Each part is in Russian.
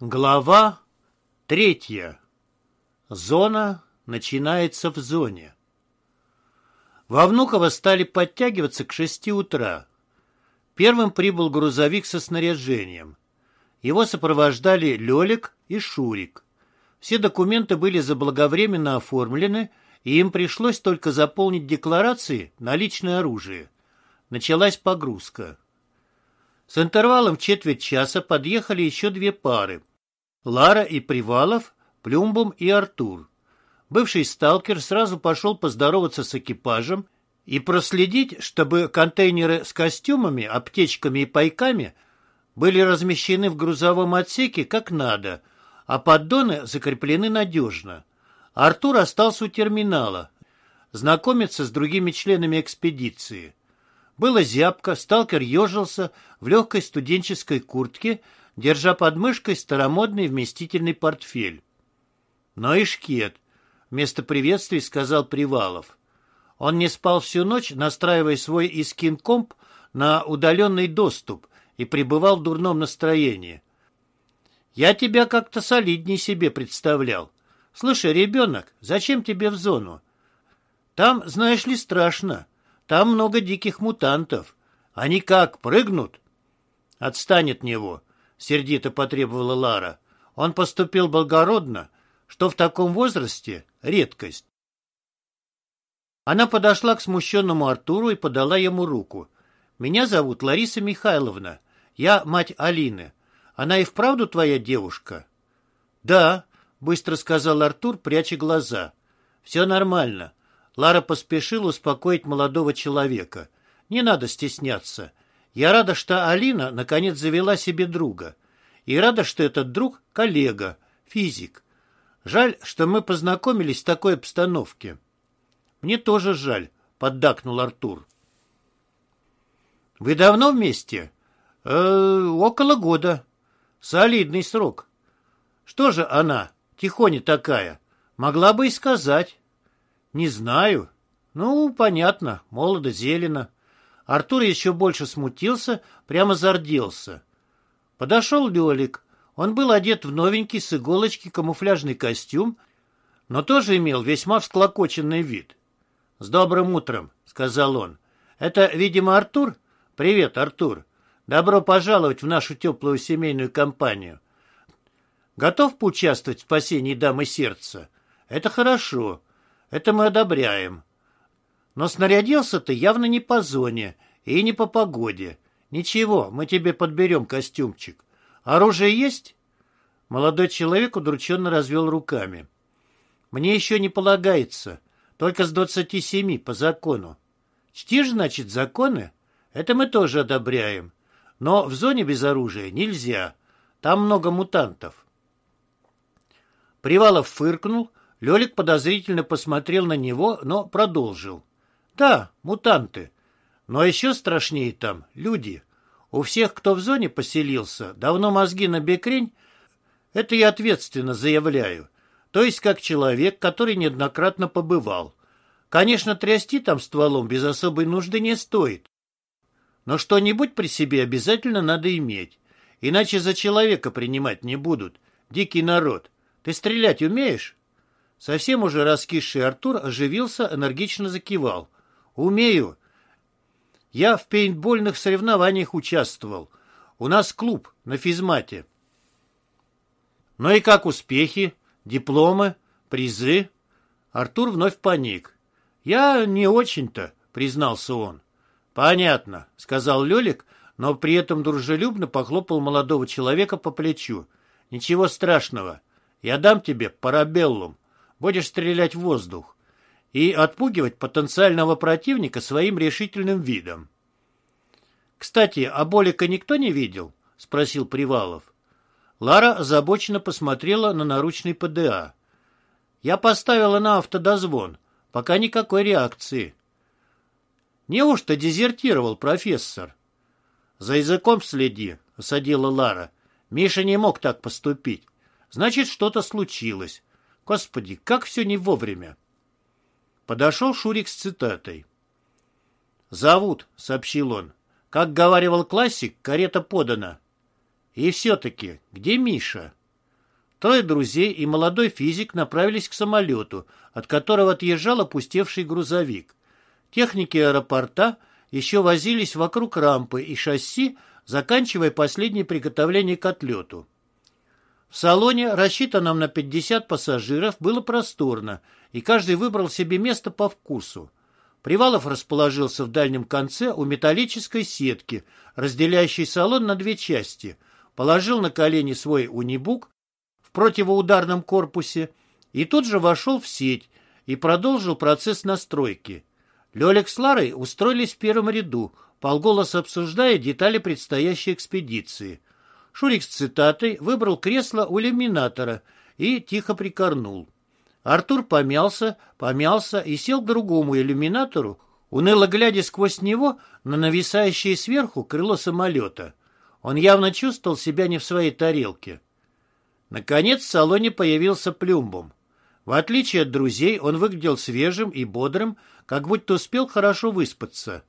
Глава третья. Зона начинается в зоне. Во Внуково стали подтягиваться к шести утра. Первым прибыл грузовик со снаряжением. Его сопровождали Лелик и Шурик. Все документы были заблаговременно оформлены, и им пришлось только заполнить декларации на личное оружие. Началась погрузка. С интервалом в четверть часа подъехали еще две пары. Лара и Привалов, Плюмбум и Артур. Бывший сталкер сразу пошел поздороваться с экипажем и проследить, чтобы контейнеры с костюмами, аптечками и пайками были размещены в грузовом отсеке как надо, а поддоны закреплены надежно. Артур остался у терминала, знакомиться с другими членами экспедиции. Было зябко, сталкер ежился в легкой студенческой куртке держа под мышкой старомодный вместительный портфель. «Но и шкет», — вместо приветствий сказал Привалов. Он не спал всю ночь, настраивая свой искин-комп на удаленный доступ и пребывал в дурном настроении. «Я тебя как-то солиднее себе представлял. Слушай, ребенок, зачем тебе в зону? Там, знаешь ли, страшно. Там много диких мутантов. Они как, прыгнут?» «Отстань от него», — сердито потребовала Лара. Он поступил благородно, что в таком возрасте — редкость. Она подошла к смущенному Артуру и подала ему руку. «Меня зовут Лариса Михайловна. Я мать Алины. Она и вправду твоя девушка?» «Да», — быстро сказал Артур, пряча глаза. «Все нормально». Лара поспешила успокоить молодого человека. «Не надо стесняться. Я рада, что Алина наконец завела себе друга. И рада, что этот друг — коллега, физик. Жаль, что мы познакомились в такой обстановке. Мне тоже жаль, — поддакнул Артур. Вы давно вместе? Э, около года. Солидный срок. Что же она, тихоня такая? Могла бы и сказать. Не знаю. Ну, понятно, молодо-зелено. Артур еще больше смутился, прямо зарделся. Подошел Лелик. Он был одет в новенький с иголочки камуфляжный костюм, но тоже имел весьма всклокоченный вид. «С добрым утром», — сказал он. «Это, видимо, Артур? Привет, Артур. Добро пожаловать в нашу теплую семейную компанию. Готов поучаствовать в спасении дамы сердца? Это хорошо. Это мы одобряем. Но снарядился ты явно не по зоне и не по погоде. Ничего, мы тебе подберем костюмчик. Оружие есть?» Молодой человек удрученно развел руками. «Мне еще не полагается. Только с двадцати семи по закону. Чтишь, значит, законы? Это мы тоже одобряем. Но в зоне без оружия нельзя. Там много мутантов». Привалов фыркнул, Лелик подозрительно посмотрел на него, но продолжил. Да, мутанты. Но еще страшнее там люди. У всех, кто в зоне поселился, давно мозги на бекрень, это я ответственно заявляю. То есть как человек, который неоднократно побывал. Конечно, трясти там стволом без особой нужды не стоит. Но что-нибудь при себе обязательно надо иметь. Иначе за человека принимать не будут. Дикий народ. Ты стрелять умеешь? Совсем уже раскисший Артур оживился, энергично закивал. Умею. Я в пейнтбольных соревнованиях участвовал. У нас клуб на физмате. Ну и как успехи? Дипломы? Призы? Артур вновь паник. Я не очень-то, признался он. Понятно, сказал Лелик, но при этом дружелюбно похлопал молодого человека по плечу. Ничего страшного. Я дам тебе парабеллум. Будешь стрелять в воздух и отпугивать потенциального противника своим решительным видом. «Кстати, а Болика никто не видел?» — спросил Привалов. Лара озабоченно посмотрела на наручный ПДА. «Я поставила на автодозвон. Пока никакой реакции». «Неужто дезертировал профессор?» «За языком следи», — осадила Лара. «Миша не мог так поступить. Значит, что-то случилось. Господи, как все не вовремя!» Подошел Шурик с цитатой. «Зовут», — сообщил он. «Как говаривал классик, карета подана». «И все-таки, где Миша?» Трое друзей и молодой физик направились к самолету, от которого отъезжал опустевший грузовик. Техники аэропорта еще возились вокруг рампы и шасси, заканчивая последнее приготовление к отлету. В салоне, рассчитанном на 50 пассажиров, было просторно, и каждый выбрал себе место по вкусу. Привалов расположился в дальнем конце у металлической сетки, разделяющей салон на две части, положил на колени свой унибук в противоударном корпусе и тут же вошел в сеть и продолжил процесс настройки. Лёлик с Ларой устроились в первом ряду, полголоса обсуждая детали предстоящей экспедиции. Шурик с цитатой выбрал кресло у иллюминатора и тихо прикорнул. Артур помялся, помялся и сел к другому иллюминатору, уныло глядя сквозь него на нависающее сверху крыло самолета. Он явно чувствовал себя не в своей тарелке. Наконец в салоне появился Плюмбом. В отличие от друзей, он выглядел свежим и бодрым, как будто успел хорошо выспаться.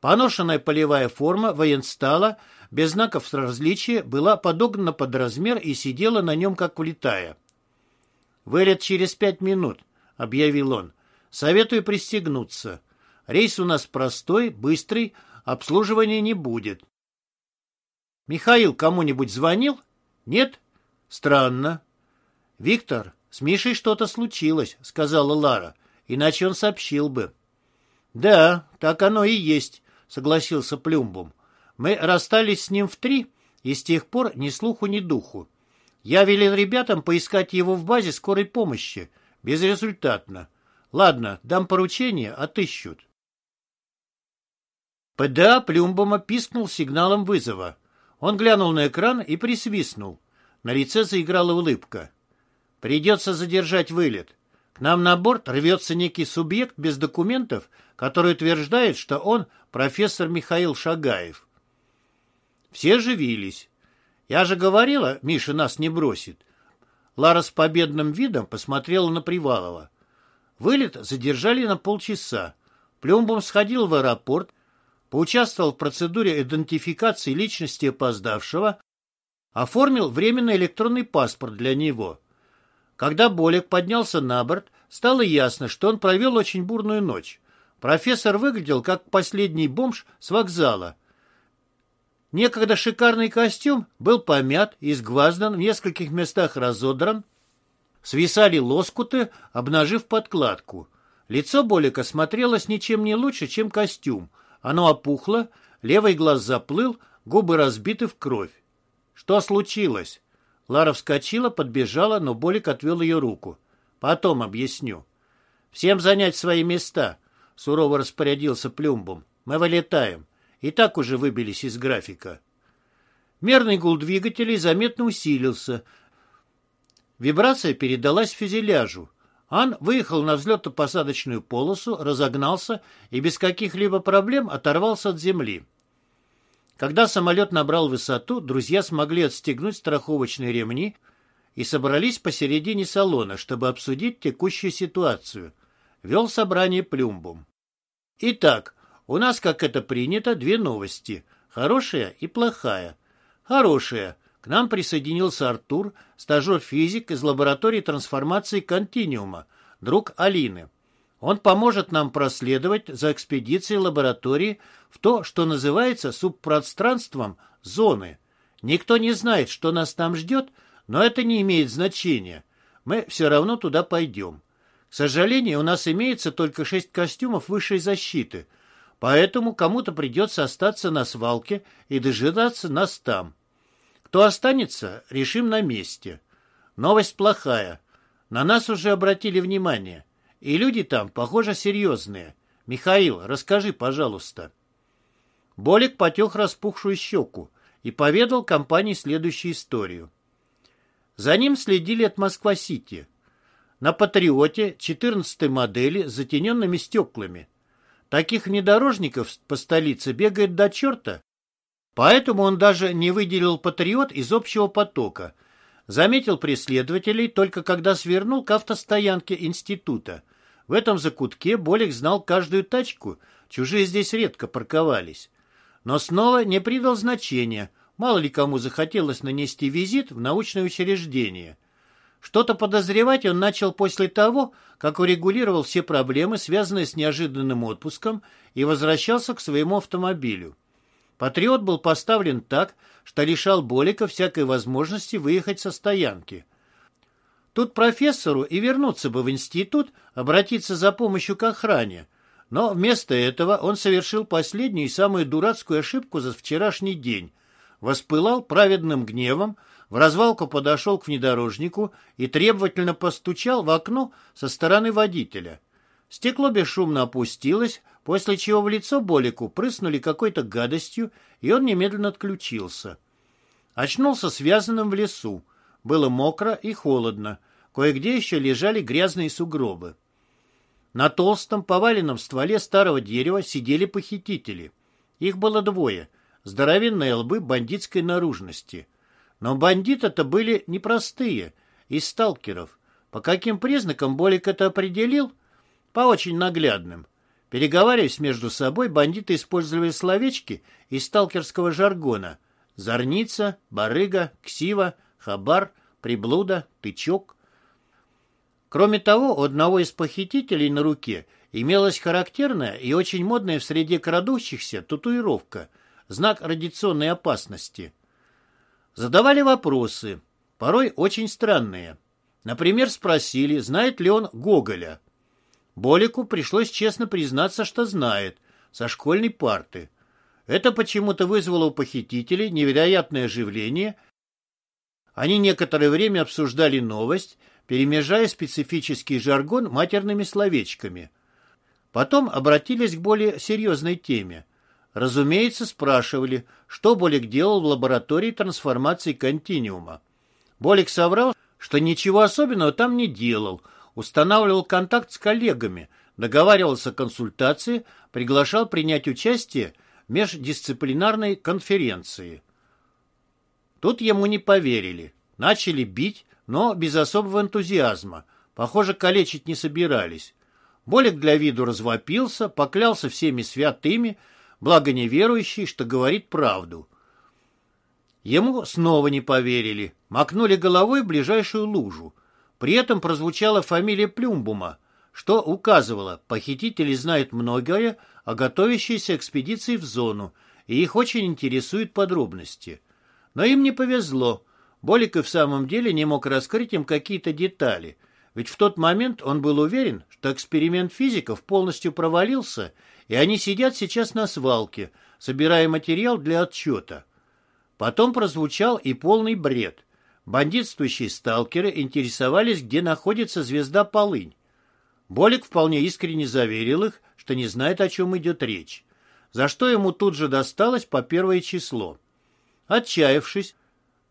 Поношенная полевая форма военстала, без знаков различия, была подогнана под размер и сидела на нем, как влетая. «Вылет через пять минут», — объявил он. «Советую пристегнуться. Рейс у нас простой, быстрый, обслуживания не будет». «Михаил кому-нибудь звонил?» «Нет?» «Странно». «Виктор, с Мишей что-то случилось», — сказала Лара, «иначе он сообщил бы». «Да, так оно и есть», — согласился Плюмбум. «Мы расстались с ним в три, и с тех пор ни слуху, ни духу. Я велел ребятам поискать его в базе скорой помощи. Безрезультатно. Ладно, дам поручение, отыщут». ПДА Плюмбома пискнул сигналом вызова. Он глянул на экран и присвистнул. На лице заиграла улыбка. «Придется задержать вылет. К нам на борт рвется некий субъект без документов, который утверждает, что он профессор Михаил Шагаев». Все живились. «Я же говорила, Миша нас не бросит». Лара с победным видом посмотрела на Привалова. Вылет задержали на полчаса. Плюмбом сходил в аэропорт, поучаствовал в процедуре идентификации личности опоздавшего, Оформил временный электронный паспорт для него. Когда Болик поднялся на борт, стало ясно, что он провел очень бурную ночь. Профессор выглядел как последний бомж с вокзала. Некогда шикарный костюм был помят, изгваздан, в нескольких местах разодран. Свисали лоскуты, обнажив подкладку. Лицо Болика смотрелось ничем не лучше, чем костюм. Оно опухло, левый глаз заплыл, губы разбиты в кровь. «Что случилось?» Лара вскочила, подбежала, но Болик отвел ее руку. «Потом объясню». «Всем занять свои места», — сурово распорядился Плюмбом. «Мы вылетаем. И так уже выбились из графика». Мерный гул двигателей заметно усилился. Вибрация передалась фюзеляжу. Ан выехал на взлетно-посадочную полосу, разогнался и без каких-либо проблем оторвался от земли. Когда самолет набрал высоту, друзья смогли отстегнуть страховочные ремни и собрались посередине салона, чтобы обсудить текущую ситуацию. Вел собрание Плюмбум. Итак, у нас, как это принято, две новости. Хорошая и плохая. Хорошая. К нам присоединился Артур, стажер-физик из лаборатории трансформации Континиума, друг Алины. Он поможет нам проследовать за экспедицией лаборатории в то, что называется субпространством зоны. Никто не знает, что нас там ждет, но это не имеет значения. Мы все равно туда пойдем. К сожалению, у нас имеется только шесть костюмов высшей защиты, поэтому кому-то придется остаться на свалке и дожидаться нас там. Кто останется, решим на месте. Новость плохая. На нас уже обратили внимание. И люди там, похоже, серьезные. Михаил, расскажи, пожалуйста. Болик потек распухшую щеку и поведал компании следующую историю. За ним следили от Москва-Сити. На «Патриоте» 14 модели с затененными стеклами. Таких внедорожников по столице бегает до черта. Поэтому он даже не выделил «Патриот» из общего потока. Заметил преследователей только когда свернул к автостоянке института. В этом закутке Болик знал каждую тачку, чужие здесь редко парковались. Но снова не придал значения, мало ли кому захотелось нанести визит в научное учреждение. Что-то подозревать он начал после того, как урегулировал все проблемы, связанные с неожиданным отпуском, и возвращался к своему автомобилю. Патриот был поставлен так, что лишал Болика всякой возможности выехать со стоянки. Тут профессору и вернуться бы в институт, обратиться за помощью к охране. Но вместо этого он совершил последнюю и самую дурацкую ошибку за вчерашний день. Воспылал праведным гневом, в развалку подошел к внедорожнику и требовательно постучал в окно со стороны водителя. Стекло бесшумно опустилось, после чего в лицо Болику прыснули какой-то гадостью, и он немедленно отключился. Очнулся связанным в лесу. Было мокро и холодно. Кое-где еще лежали грязные сугробы. На толстом поваленном стволе старого дерева сидели похитители. Их было двое. Здоровенные лбы бандитской наружности. Но бандиты-то были непростые, из сталкеров. По каким признакам Болик это определил? По очень наглядным. Переговариваясь между собой, бандиты использовали словечки из сталкерского жаргона. Зорница, барыга, ксива, хабар, приблуда, тычок. Кроме того, у одного из похитителей на руке имелась характерная и очень модная в среде крадущихся татуировка, знак радиационной опасности – Задавали вопросы, порой очень странные. Например, спросили, знает ли он Гоголя. Болику пришлось честно признаться, что знает, со школьной парты. Это почему-то вызвало у похитителей невероятное оживление. Они некоторое время обсуждали новость, перемежая специфический жаргон матерными словечками. Потом обратились к более серьезной теме. Разумеется, спрашивали, что Болик делал в лаборатории трансформации континиума. Болик соврал, что ничего особенного там не делал, устанавливал контакт с коллегами, договаривался о консультации, приглашал принять участие в междисциплинарной конференции. Тут ему не поверили. Начали бить, но без особого энтузиазма. Похоже, калечить не собирались. Болик для виду развопился, поклялся всеми святыми, благо неверующий, что говорит правду. Ему снова не поверили, макнули головой в ближайшую лужу. При этом прозвучала фамилия Плюмбума, что указывало, похитители знают многое о готовящейся экспедиции в зону, и их очень интересуют подробности. Но им не повезло. Болик и в самом деле не мог раскрыть им какие-то детали, ведь в тот момент он был уверен, что эксперимент физиков полностью провалился, и они сидят сейчас на свалке, собирая материал для отчета. Потом прозвучал и полный бред. Бандитствующие сталкеры интересовались, где находится звезда Полынь. Болик вполне искренне заверил их, что не знает, о чем идет речь, за что ему тут же досталось по первое число. Отчаявшись,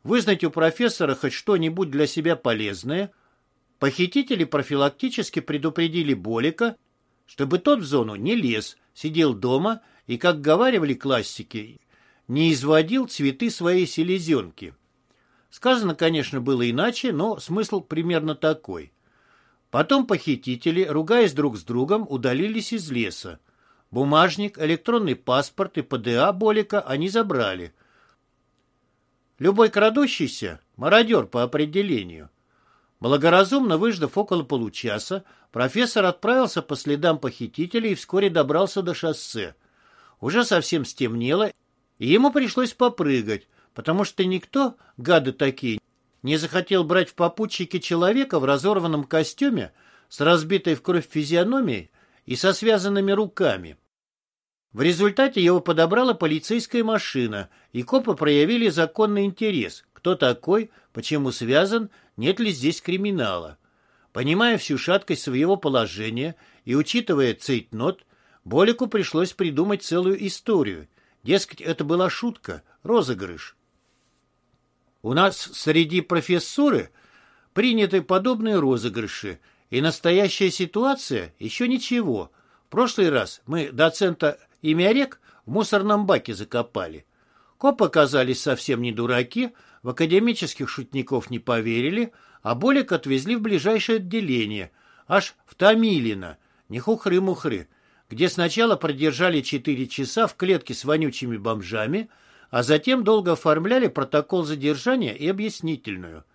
вызнать у профессора хоть что-нибудь для себя полезное, похитители профилактически предупредили Болика, чтобы тот в зону не лез, сидел дома и, как говаривали классики, не изводил цветы своей селезенки. Сказано, конечно, было иначе, но смысл примерно такой. Потом похитители, ругаясь друг с другом, удалились из леса. Бумажник, электронный паспорт и ПДА Болика они забрали. Любой крадущийся – мародер по определению. Благоразумно выждав около получаса, профессор отправился по следам похитителей и вскоре добрался до шоссе. Уже совсем стемнело, и ему пришлось попрыгать, потому что никто, гады такие, не захотел брать в попутчики человека в разорванном костюме с разбитой в кровь физиономией и со связанными руками. В результате его подобрала полицейская машина, и копы проявили законный интерес, кто такой, почему связан, нет ли здесь криминала. Понимая всю шаткость своего положения и учитывая цейтнот, Болику пришлось придумать целую историю. Дескать, это была шутка, розыгрыш. У нас среди профессуры приняты подобные розыгрыши, и настоящая ситуация еще ничего. В прошлый раз мы доцента имя Олег в мусорном баке закопали. Копы оказались совсем не дураки, в академических шутников не поверили, а Болик отвезли в ближайшее отделение, аж в Томилино, не хухры-мухры, где сначала продержали четыре часа в клетке с вонючими бомжами, а затем долго оформляли протокол задержания и объяснительную.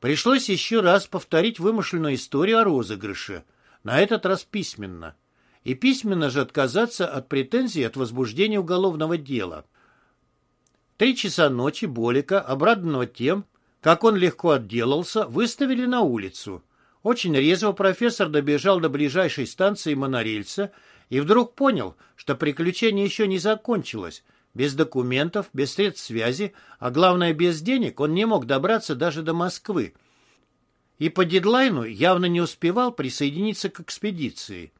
Пришлось еще раз повторить вымышленную историю о розыгрыше, на этот раз письменно. И письменно же отказаться от претензий от возбуждения уголовного дела. Три часа ночи Болика, обрадованного тем, как он легко отделался, выставили на улицу. Очень резво профессор добежал до ближайшей станции монорельса и вдруг понял, что приключение еще не закончилось. Без документов, без средств связи, а главное без денег он не мог добраться даже до Москвы. И по дедлайну явно не успевал присоединиться к экспедиции.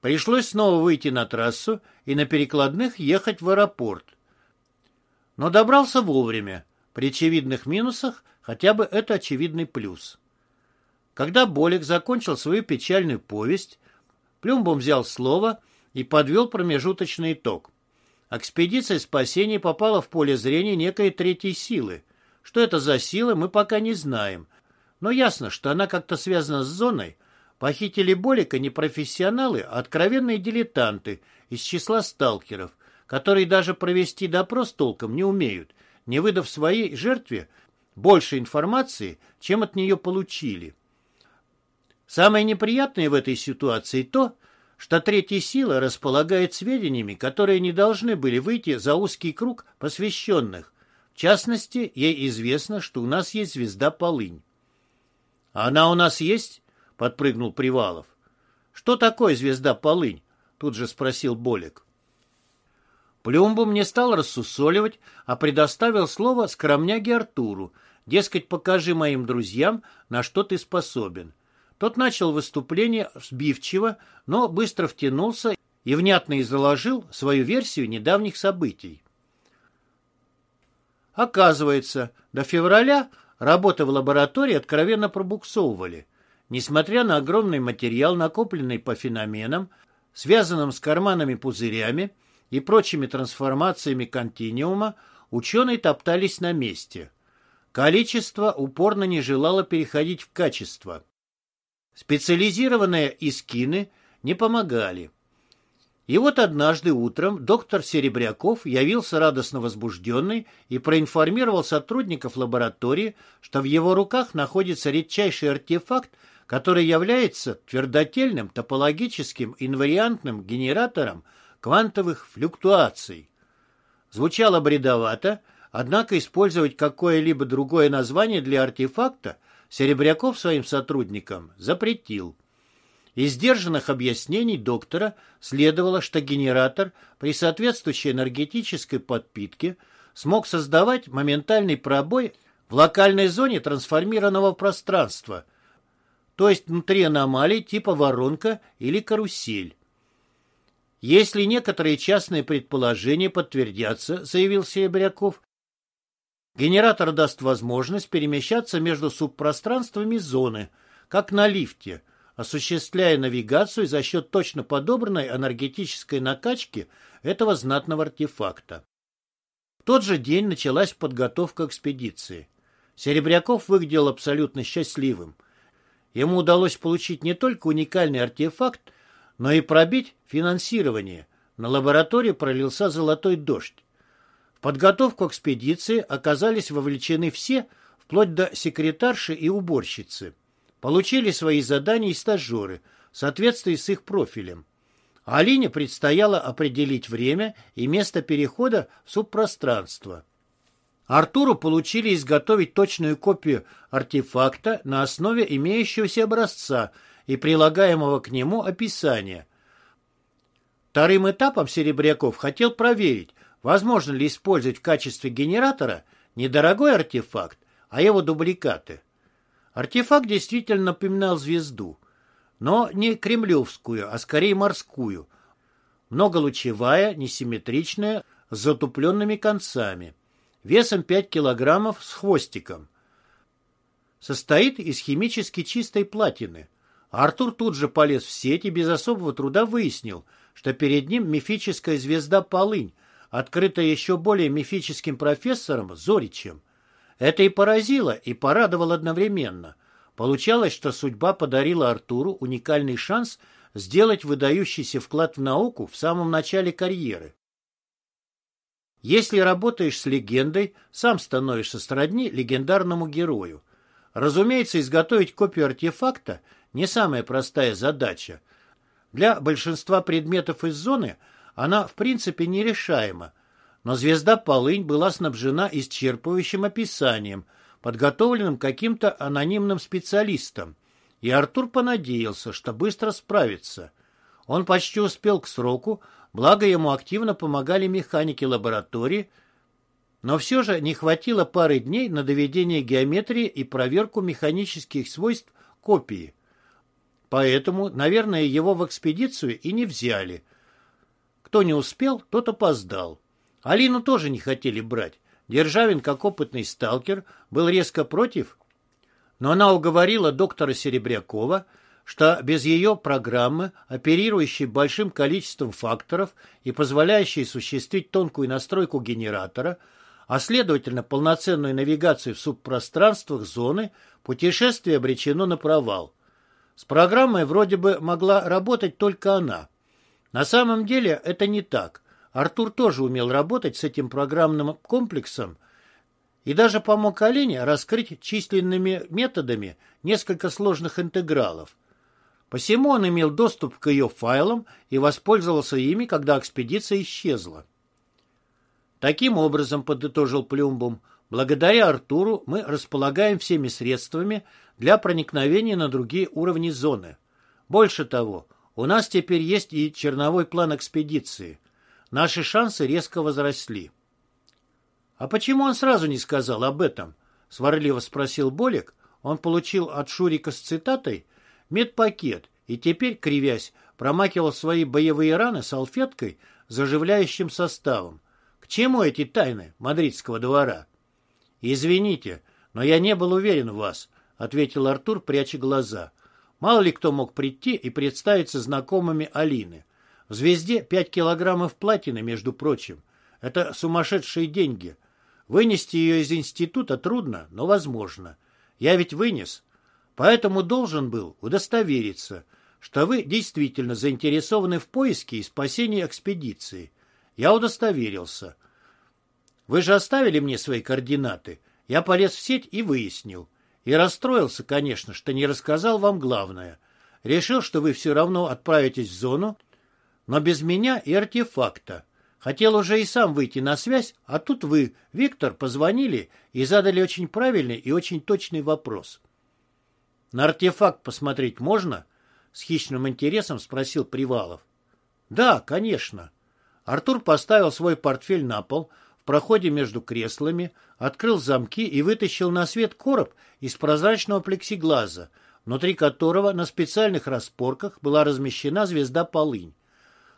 Пришлось снова выйти на трассу и на перекладных ехать в аэропорт. Но добрался вовремя. При очевидных минусах хотя бы это очевидный плюс. Когда Болик закончил свою печальную повесть, Плюмбом взял слово и подвел промежуточный итог. Экспедиция спасения попала в поле зрения некой третьей силы. Что это за сила, мы пока не знаем. Но ясно, что она как-то связана с зоной. Похитили Болика не профессионалы, а откровенные дилетанты из числа сталкеров, которые даже провести допрос толком не умеют, не выдав своей жертве больше информации, чем от нее получили. Самое неприятное в этой ситуации то, что третья сила располагает сведениями, которые не должны были выйти за узкий круг посвященных. В частности, ей известно, что у нас есть звезда Полынь. «А она у нас есть?» — подпрыгнул Привалов. «Что такое звезда Полынь?» — тут же спросил Болик. Плюмбом не стал рассусоливать, а предоставил слово скромняге Артуру. Дескать, покажи моим друзьям, на что ты способен. Тот начал выступление сбивчиво, но быстро втянулся и внятно изложил свою версию недавних событий. Оказывается, до февраля работы в лаборатории откровенно пробуксовывали. Несмотря на огромный материал, накопленный по феноменам, связанным с карманами-пузырями и прочими трансформациями континиума, ученые топтались на месте. Количество упорно не желало переходить в качество. Специализированные искины не помогали. И вот однажды утром доктор Серебряков явился радостно возбужденный и проинформировал сотрудников лаборатории, что в его руках находится редчайший артефакт, который является твердотельным топологическим инвариантным генератором квантовых флюктуаций. Звучало бредовато, однако использовать какое-либо другое название для артефакта Серебряков своим сотрудникам запретил. Из сдержанных объяснений доктора следовало, что генератор при соответствующей энергетической подпитке смог создавать моментальный пробой в локальной зоне трансформированного пространства, то есть внутри аномалий типа воронка или карусель. Если некоторые частные предположения подтвердятся, заявил Серебряков, Генератор даст возможность перемещаться между субпространствами зоны, как на лифте, осуществляя навигацию за счет точно подобранной энергетической накачки этого знатного артефакта. В тот же день началась подготовка экспедиции. Серебряков выглядел абсолютно счастливым. Ему удалось получить не только уникальный артефакт, но и пробить финансирование. На лабораторию пролился золотой дождь подготовку экспедиции оказались вовлечены все, вплоть до секретарши и уборщицы. Получили свои задания и стажеры, в соответствии с их профилем. Алине предстояло определить время и место перехода в субпространство. Артуру получили изготовить точную копию артефакта на основе имеющегося образца и прилагаемого к нему описания. Вторым этапом Серебряков хотел проверить, Возможно ли использовать в качестве генератора недорогой артефакт, а его дубликаты? Артефакт действительно напоминал звезду, но не кремлевскую, а скорее морскую, многолучевая, несимметричная, с затупленными концами, весом 5 килограммов с хвостиком. Состоит из химически чистой платины. Артур тут же полез в сеть и без особого труда выяснил, что перед ним мифическая звезда Полынь, открытая еще более мифическим профессором Зоричем. Это и поразило, и порадовало одновременно. Получалось, что судьба подарила Артуру уникальный шанс сделать выдающийся вклад в науку в самом начале карьеры. Если работаешь с легендой, сам становишься сродни легендарному герою. Разумеется, изготовить копию артефакта не самая простая задача. Для большинства предметов из зоны она в принципе нерешаема, но звезда Полынь была снабжена исчерпывающим описанием, подготовленным каким-то анонимным специалистом, и Артур понадеялся, что быстро справится. Он почти успел к сроку, благо ему активно помогали механики лаборатории, но все же не хватило пары дней на доведение геометрии и проверку механических свойств копии. Поэтому, наверное, его в экспедицию и не взяли. Кто не успел, тот опоздал. Алину тоже не хотели брать. Державин, как опытный сталкер, был резко против, но она уговорила доктора Серебрякова, что без ее программы, оперирующей большим количеством факторов и позволяющей осуществить тонкую настройку генератора, а следовательно полноценную навигацию в субпространствах зоны, путешествие обречено на провал. С программой вроде бы могла работать только она. На самом деле это не так. Артур тоже умел работать с этим программным комплексом и даже помог Алине раскрыть численными методами несколько сложных интегралов. Посему он имел доступ к ее файлам и воспользовался ими, когда экспедиция исчезла. Таким образом, подытожил Плюмбум, благодаря Артуру мы располагаем всеми средствами для проникновения на другие уровни зоны. Больше того, у нас теперь есть и черновой план экспедиции. Наши шансы резко возросли. «А почему он сразу не сказал об этом?» — сварливо спросил Болик. Он получил от Шурика с цитатой медпакет и теперь, кривясь, промакивал свои боевые раны салфеткой заживляющим составом. К чему эти тайны мадридского двора? Извините, но я не был уверен в вас, ответил Артур, пряча глаза. Мало ли кто мог прийти и представиться знакомыми Алины. В «Звезде» пять килограммов платины, между прочим. Это сумасшедшие деньги. Вынести ее из института трудно, но возможно. Я ведь вынес. Поэтому должен был удостовериться, что вы действительно заинтересованы в поиске и спасении экспедиции. Я удостоверился. Вы же оставили мне свои координаты. Я полез в сеть и выяснил. И расстроился, конечно, что не рассказал вам главное. Решил, что вы все равно отправитесь в зону, но без меня и артефакта. Хотел уже и сам выйти на связь, а тут вы, Виктор, позвонили и задали очень правильный и очень точный вопрос. «На артефакт посмотреть можно?» — с хищным интересом спросил Привалов. «Да, конечно». Артур поставил свой портфель на пол проходе между креслами, открыл замки и вытащил на свет короб из прозрачного плексиглаза, внутри которого на специальных распорках была размещена звезда полынь.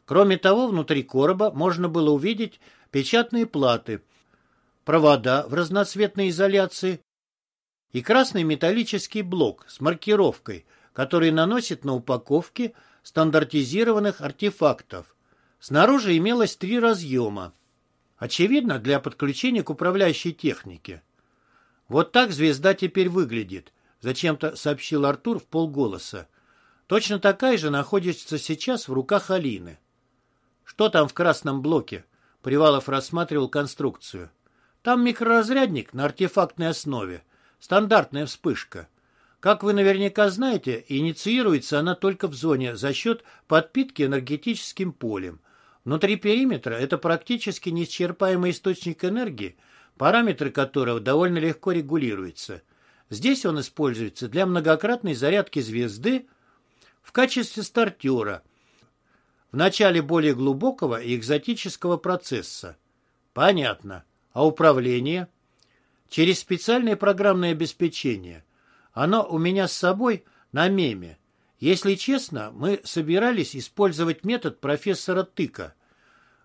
Кроме того, внутри короба можно было увидеть печатные платы, провода в разноцветной изоляции и красный металлический блок с маркировкой, который наносит на упаковки стандартизированных артефактов. Снаружи имелось три разъема. Очевидно, для подключения к управляющей технике. Вот так звезда теперь выглядит, зачем-то сообщил Артур в полголоса. Точно такая же находится сейчас в руках Алины. Что там в красном блоке? Привалов рассматривал конструкцию. Там микроразрядник на артефактной основе. Стандартная вспышка. Как вы наверняка знаете, инициируется она только в зоне за счет подпитки энергетическим полем. Внутри периметра это практически неисчерпаемый источник энергии, параметры которого довольно легко регулируются. Здесь он используется для многократной зарядки звезды в качестве стартера – в начале более глубокого и экзотического процесса. Понятно. А управление? Через специальное программное обеспечение. Оно у меня с собой на меме. Если честно, мы собирались использовать метод профессора Тыка.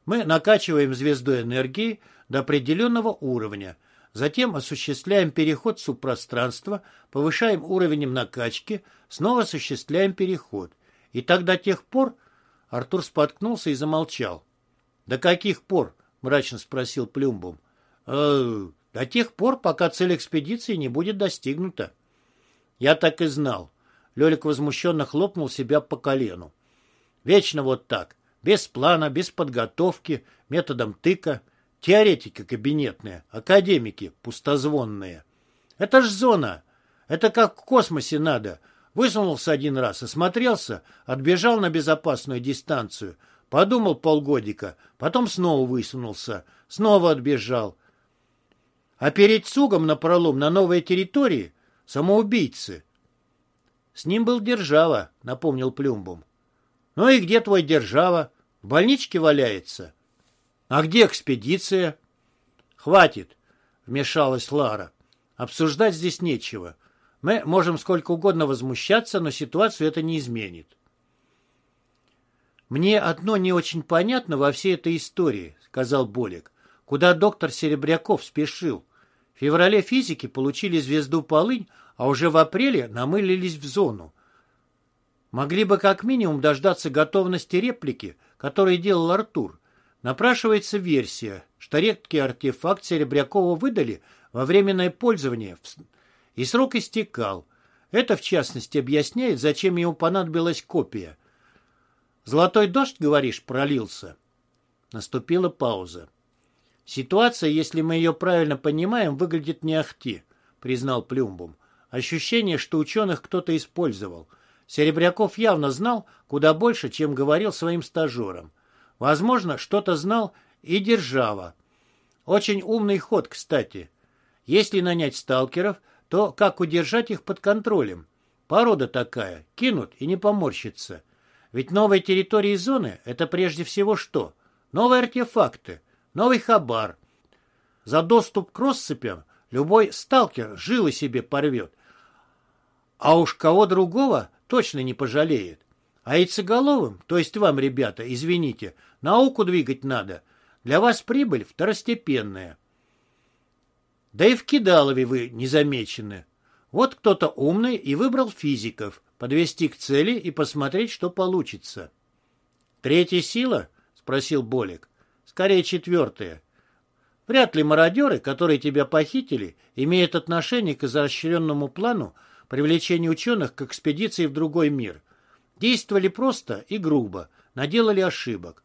Мы накачиваем звезду энергии до определенного уровня, затем осуществляем переход в субпространство, повышаем уровень накачки, снова осуществляем переход. И так до тех пор, Артур споткнулся и замолчал. «До каких пор?» — мрачно спросил Плюмбум. «Э, «До тех пор, пока цель экспедиции не будет достигнута». «Я так и знал». Лелик возмущенно хлопнул себя по колену. «Вечно вот так. Без плана, без подготовки, методом тыка. Теоретики кабинетные, академики пустозвонные. Это ж зона. Это как в космосе надо. Высунулся один раз, осмотрелся, отбежал на безопасную дистанцию, подумал полгодика, потом снова высунулся, снова отбежал. А перед Цугом напролом на новой территории самоубийцы. С ним был Держава, напомнил Плюмбум. Ну и где твой Держава? В больничке валяется? А где экспедиция? Хватит, вмешалась Лара. Обсуждать здесь нечего. Мы можем сколько угодно возмущаться, но ситуацию это не изменит. «Мне одно не очень понятно во всей этой истории», — сказал Болик. «Куда доктор Серебряков спешил? В феврале физики получили звезду Полынь, а уже в апреле намылились в зону. Могли бы как минимум дождаться готовности реплики, которую делал Артур. Напрашивается версия, что редкий артефакт Серебрякова выдали во временное пользование и срок истекал. Это, в частности, объясняет, зачем ему понадобилась копия. «Золотой дождь, говоришь, пролился?» Наступила пауза. «Ситуация, если мы ее правильно понимаем, выглядит не ахти», признал Плюмбум. «Ощущение, что ученых кто-то использовал. Серебряков явно знал куда больше, чем говорил своим стажерам. Возможно, что-то знал и Держава. Очень умный ход, кстати. Если нанять сталкеров – то как удержать их под контролем? Порода такая, кинут и не поморщится. Ведь новые территории зоны – это прежде всего что? Новые артефакты, новый хабар. За доступ к россыпям любой сталкер жилы себе порвет. А уж кого другого точно не пожалеет. А яйцеголовым, то есть вам, ребята, извините, науку двигать надо. Для вас прибыль второстепенная. Да и в Кидалове вы не замечены. Вот кто-то умный и выбрал физиков, подвести к цели и посмотреть, что получится. Третья сила? Спросил Болик. Скорее четвертая. Вряд ли мародеры, которые тебя похитили, имеют отношение к изощренному плану привлечения ученых к экспедиции в другой мир. Действовали просто и грубо, наделали ошибок.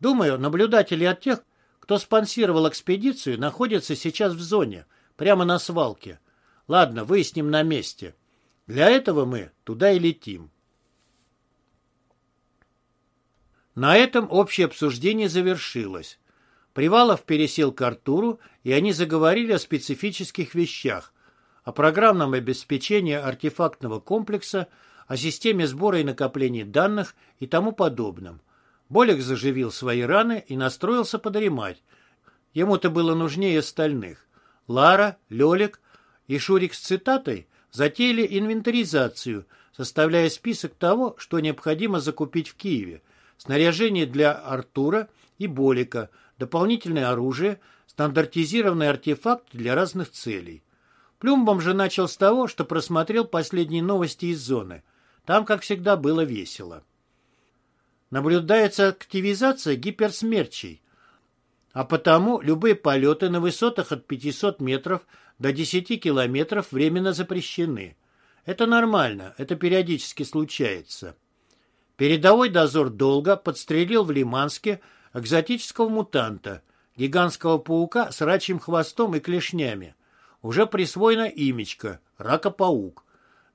Думаю, наблюдатели от тех, кто спонсировал экспедицию, находится сейчас в зоне, прямо на свалке. Ладно, выясним на месте. Для этого мы туда и летим. На этом общее обсуждение завершилось. Привалов пересел к Артуру, и они заговорили о специфических вещах, о программном обеспечении артефактного комплекса, о системе сбора и накопления данных и тому подобном. Болик заживил свои раны и настроился подремать. Ему-то было нужнее остальных. Лара, Лёлик и Шурик с цитатой затеяли инвентаризацию, составляя список того, что необходимо закупить в Киеве. Снаряжение для Артура и Болика, дополнительное оружие, стандартизированный артефакт для разных целей. Плюмбом же начал с того, что просмотрел последние новости из зоны. Там, как всегда, было весело. Наблюдается активизация гиперсмерчей, а потому любые полеты на высотах от 500 метров до 10 километров временно запрещены. Это нормально, это периодически случается. Передовой дозор долго подстрелил в Лиманске экзотического мутанта, гигантского паука с рачьим хвостом и клешнями. Уже присвоено имечко – ракопаук.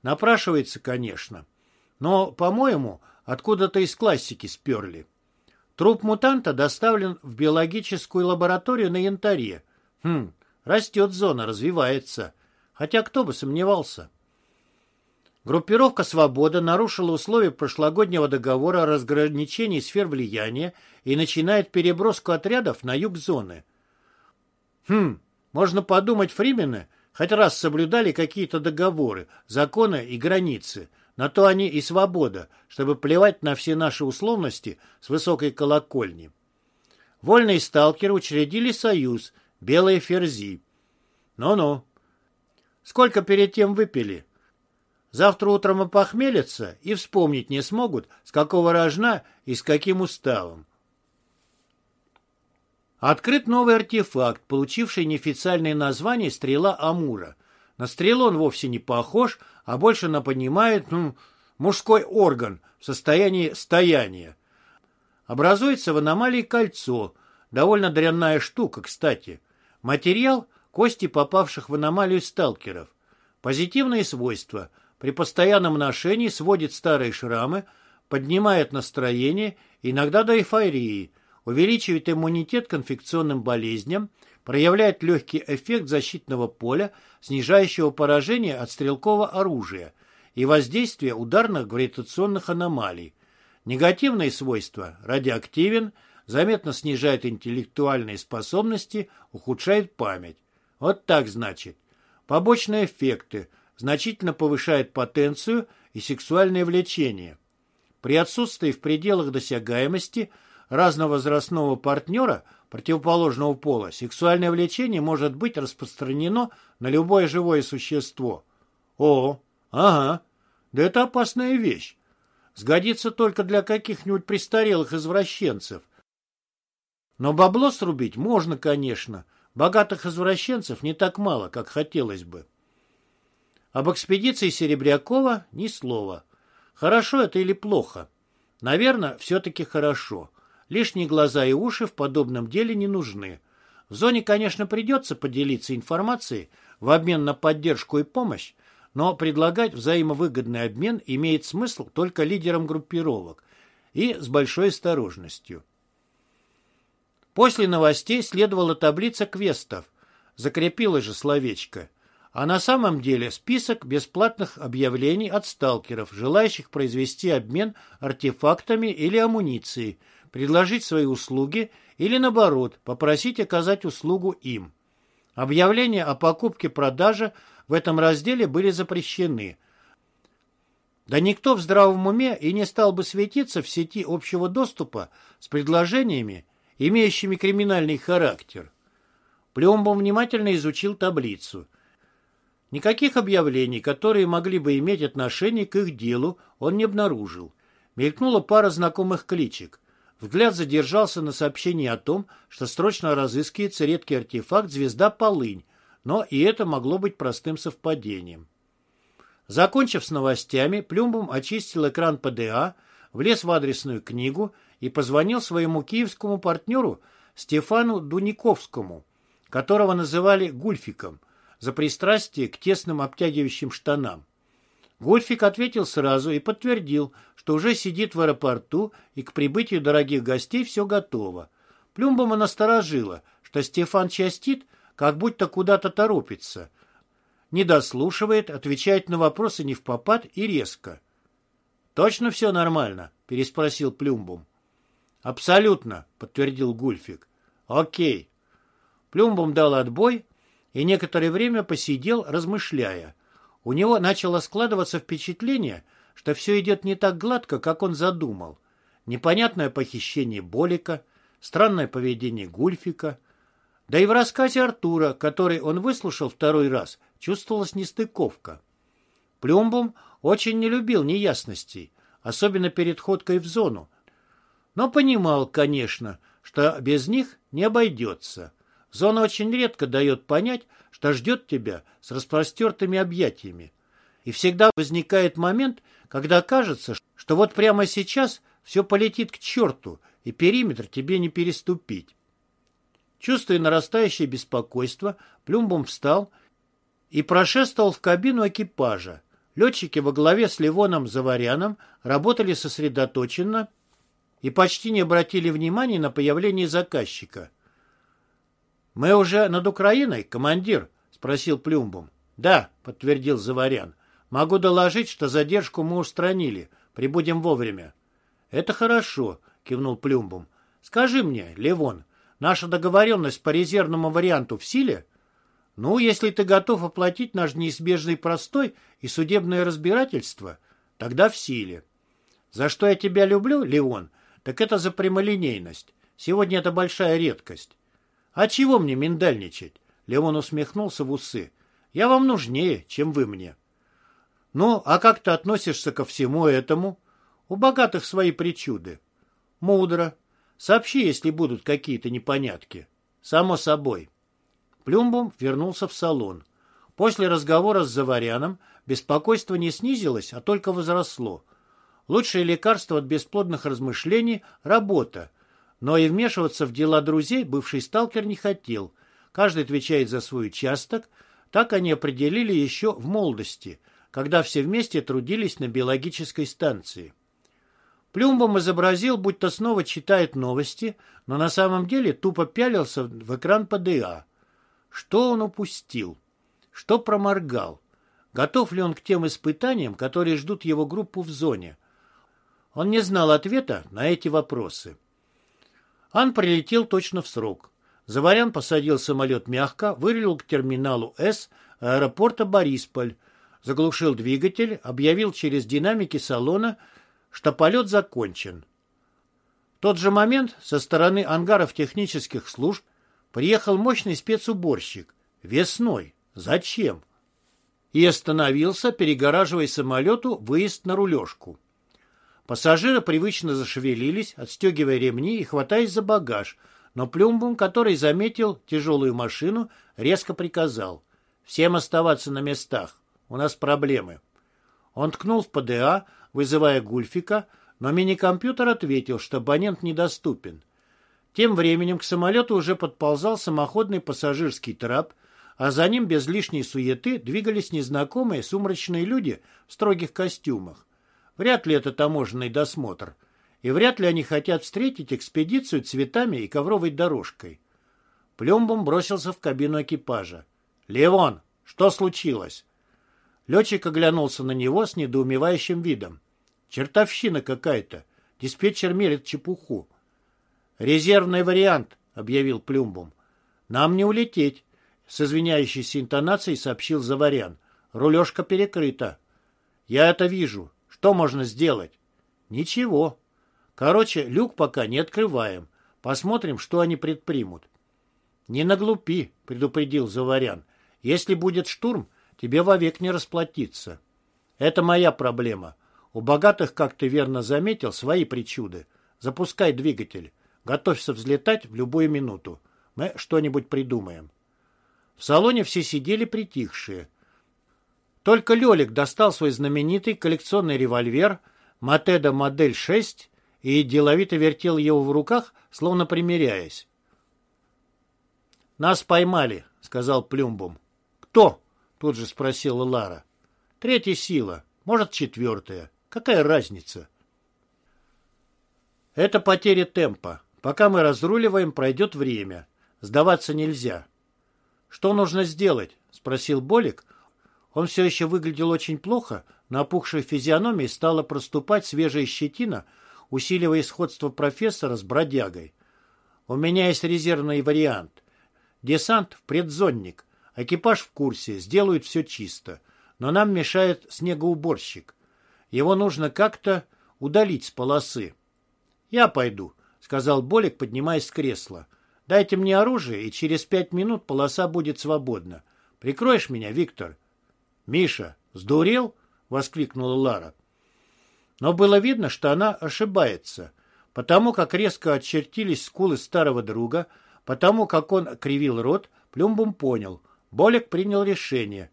Напрашивается, конечно. Но, по-моему, Откуда-то из классики сперли. Труп мутанта доставлен в биологическую лабораторию на янтаре. Хм, растет зона, развивается. Хотя кто бы сомневался. Группировка «Свобода» нарушила условия прошлогоднего договора о разграничении сфер влияния и начинает переброску отрядов на юг зоны. Хм, можно подумать, фримены хоть раз соблюдали какие-то договоры, законы и границы – на то они и свобода, чтобы плевать на все наши условности с высокой колокольни. Вольные сталкеры учредили союз «Белые ферзи». Ну-ну. Сколько перед тем выпили? Завтра утром опохмелятся и вспомнить не смогут, с какого рожна и с каким уставом. Открыт новый артефакт, получивший неофициальное название «Стрела Амура». На стрелу он вовсе не похож, а больше напоминает ну, мужской орган в состоянии стояния. Образуется в аномалии кольцо, довольно дрянная штука, кстати. Материал – кости попавших в аномалию сталкеров. Позитивные свойства. При постоянном ношении сводит старые шрамы, поднимает настроение, иногда до эйфории, увеличивает иммунитет к инфекционным болезням, проявляет легкий эффект защитного поля, снижающего поражение от стрелкового оружия и воздействие ударных гравитационных аномалий. Негативные свойства – радиоактивен, заметно снижает интеллектуальные способности, ухудшает память. Вот так значит. Побочные эффекты – значительно повышает потенцию и сексуальное влечение. При отсутствии в пределах досягаемости разновозрастного партнера противоположного пола сексуальное влечение может быть распространено на любое живое существо. О, ага, да это опасная вещь. Сгодится только для каких-нибудь престарелых извращенцев. Но бабло срубить можно, конечно. Богатых извращенцев не так мало, как хотелось бы. Об экспедиции Серебрякова ни слова. Хорошо это или плохо? Наверное, все-таки хорошо. Лишние глаза и уши в подобном деле не нужны. В зоне, конечно, придется поделиться информацией в обмен на поддержку и помощь, но предлагать взаимовыгодный обмен имеет смысл только лидерам группировок и с большой осторожностью. После новостей следовала таблица квестов. Закрепилось же словечко. А на самом деле список бесплатных объявлений от сталкеров, желающих произвести обмен артефактами или амуницией, предложить свои услуги или, наоборот, попросить оказать услугу им. Объявления о покупке-продаже в этом разделе были запрещены. Да никто в здравом уме и не стал бы светиться в сети общего доступа с предложениями, имеющими криминальный характер. Плюмбом внимательно изучил таблицу. Никаких объявлений, которые могли бы иметь отношение к их делу, он не обнаружил. Мелькнула пара знакомых кличек. Взгляд задержался на сообщении о том, что срочно разыскивается редкий артефакт «Звезда Полынь», но и это могло быть простым совпадением. Закончив с новостями, Плюмбом очистил экран ПДА, влез в адресную книгу и позвонил своему киевскому партнеру Стефану Дуниковскому, которого называли Гульфиком, за пристрастие к тесным обтягивающим штанам. Гольфик ответил сразу и подтвердил, что уже сидит в аэропорту и к прибытию дорогих гостей все готово. Плюмбома насторожило, что Стефан частит, как будто куда-то торопится. Не дослушивает, отвечает на вопросы не в попад и резко. «Точно все нормально?» – переспросил Плюмбум. «Абсолютно», – подтвердил Гульфик. «Окей». Плюмбум дал отбой и некоторое время посидел, размышляя – у него начало складываться впечатление, что все идет не так гладко, как он задумал. Непонятное похищение Болика, странное поведение Гульфика. Да и в рассказе Артура, который он выслушал второй раз, чувствовалась нестыковка. Плюмбум очень не любил неясностей, особенно перед ходкой в зону, но понимал, конечно, что без них не обойдется. Зона очень редко дает понять, что ждет тебя с распростертыми объятиями. И всегда возникает момент, когда кажется, что вот прямо сейчас все полетит к черту, и периметр тебе не переступить. Чувствуя нарастающее беспокойство, Плюмбом встал и прошествовал в кабину экипажа. Летчики во главе с Ливоном Заваряном работали сосредоточенно и почти не обратили внимания на появление заказчика. «Мы уже над Украиной, командир?» — спросил Плюмбум. «Да», — подтвердил Заварян. «Могу доложить, что задержку мы устранили. Прибудем вовремя». «Это хорошо», — кивнул Плюмбум. «Скажи мне, Левон, наша договоренность по резервному варианту в силе?» «Ну, если ты готов оплатить наш неизбежный простой и судебное разбирательство, тогда в силе». «За что я тебя люблю, Леон, так это за прямолинейность. Сегодня это большая редкость». «А чего мне миндальничать?» Леон усмехнулся в усы. «Я вам нужнее, чем вы мне». «Ну, а как ты относишься ко всему этому?» «У богатых свои причуды». «Мудро. Сообщи, если будут какие-то непонятки». «Само собой». Плюмбом вернулся в салон. После разговора с Заваряном беспокойство не снизилось, а только возросло. Лучшее лекарство от бесплодных размышлений – работа, но и вмешиваться в дела друзей бывший сталкер не хотел. Каждый отвечает за свой участок, Так они определили еще в молодости, когда все вместе трудились на биологической станции. Плюмбом изобразил, будто снова читает новости, но на самом деле тупо пялился в экран ПДА. Что он упустил? Что проморгал? Готов ли он к тем испытаниям, которые ждут его группу в зоне? Он не знал ответа на эти вопросы. Ан прилетел точно в срок. Заварян посадил самолет мягко, вырулил к терминалу С аэропорта Борисполь, заглушил двигатель, объявил через динамики салона, что полет закончен. В тот же момент со стороны ангаров технических служб приехал мощный спецуборщик. Весной. Зачем? И остановился, перегораживая самолету выезд на рулежку. Пассажиры привычно зашевелились, отстегивая ремни и хватаясь за багаж, но Плюмбум, который заметил тяжелую машину, резко приказал «Всем оставаться на местах, у нас проблемы». Он ткнул в ПДА, вызывая Гульфика, но мини-компьютер ответил, что абонент недоступен. Тем временем к самолету уже подползал самоходный пассажирский трап, а за ним без лишней суеты двигались незнакомые сумрачные люди в строгих костюмах. Вряд ли это таможенный досмотр, и вряд ли они хотят встретить экспедицию цветами и ковровой дорожкой. Плюмбом бросился в кабину экипажа. «Левон, что случилось?» Летчик оглянулся на него с недоумевающим видом. Чертовщина какая-то. Диспетчер мерит чепуху. «Резервный вариант», — объявил Плюмбум. «Нам не улететь», — с извиняющейся интонацией сообщил Заварян. «Рулежка перекрыта». «Я это вижу. Что можно сделать?» «Ничего. Короче, люк пока не открываем. Посмотрим, что они предпримут». «Не наглупи», — предупредил Заварян. «Если будет штурм, тебе вовек не расплатиться». «Это моя проблема. У богатых, как ты верно заметил, свои причуды. Запускай двигатель. Готовься взлетать в любую минуту. Мы что-нибудь придумаем. В салоне все сидели притихшие. Только Лелик достал свой знаменитый коллекционный револьвер Матеда модель 6 и деловито вертел его в руках, словно примиряясь. «Нас поймали», — сказал Плюмбум. «Кто?» — тут же спросила Лара. «Третья сила, может, четвертая. Какая разница? Это потеря темпа. Пока мы разруливаем, пройдет время. Сдаваться нельзя. Что нужно сделать? Спросил Болик. Он все еще выглядел очень плохо. На опухшей физиономии стала проступать свежая щетина, усиливая сходство профессора с бродягой. У меня есть резервный вариант. Десант в предзонник. Экипаж в курсе, сделают все чисто. Но нам мешает снегоуборщик. Его нужно как-то удалить с полосы. «Я пойду», — сказал Болик, поднимаясь с кресла. «Дайте мне оружие, и через пять минут полоса будет свободна. Прикроешь меня, Виктор?» «Миша, сдурел?» — воскликнула Лара. Но было видно, что она ошибается, потому как резко очертились скулы старого друга, потому как он кривил рот, Плюмбум понял. Болик принял решение.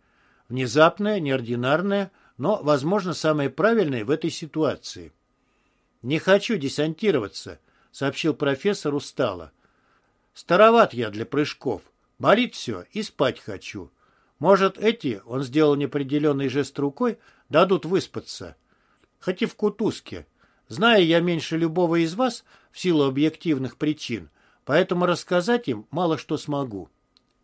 Внезапное, неординарное, но, возможно, самое правильное в этой ситуации. «Не хочу десантироваться», — сообщил профессор устало. «Староват я для прыжков. Болит все и спать хочу. Может, эти, — он сделал неопределенный жест рукой, — дадут выспаться. Хоть и в кутузке. Зная я меньше любого из вас в силу объективных причин, поэтому рассказать им мало что смогу.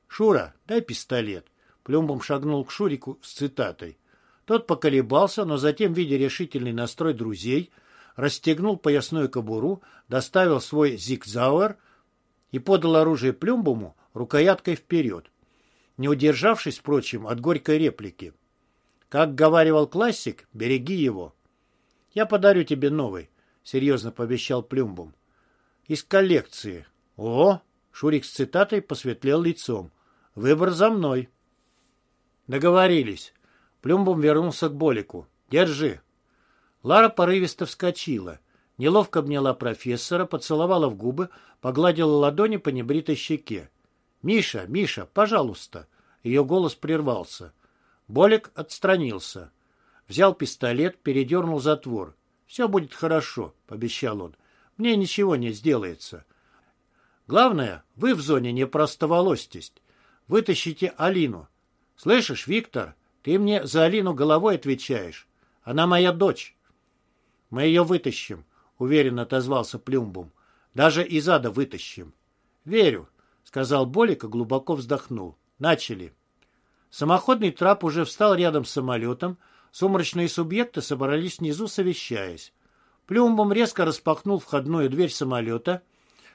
Шура, дай пистолет». Плюмбом шагнул к Шурику с цитатой. Тот поколебался, но затем, видя решительный настрой друзей, расстегнул поясную кобуру, доставил свой зигзауэр и подал оружие Плюмбуму рукояткой вперед, не удержавшись, впрочем, от горькой реплики. «Как говаривал классик, береги его». «Я подарю тебе новый», — серьезно пообещал Плюмбум. «Из коллекции». «О!» — Шурик с цитатой посветлел лицом. «Выбор за мной». «Договорились». Плюмбом вернулся к Болику. «Держи». Лара порывисто вскочила. Неловко обняла профессора, поцеловала в губы, погладила ладони по небритой щеке. «Миша, Миша, пожалуйста!» Ее голос прервался. Болик отстранился. Взял пистолет, передернул затвор. «Все будет хорошо», — пообещал он. «Мне ничего не сделается. Главное, вы в зоне не простоволостись. Вытащите Алину. Слышишь, Виктор, ты мне за Алину головой отвечаешь. Она моя дочь. Мы ее вытащим, уверенно отозвался Плюмбум. Даже из ада вытащим. Верю, сказал Болик и глубоко вздохнул. Начали. Самоходный трап уже встал рядом с самолетом. Сумрачные субъекты собрались внизу, совещаясь. Плюмбом резко распахнул входную дверь самолета,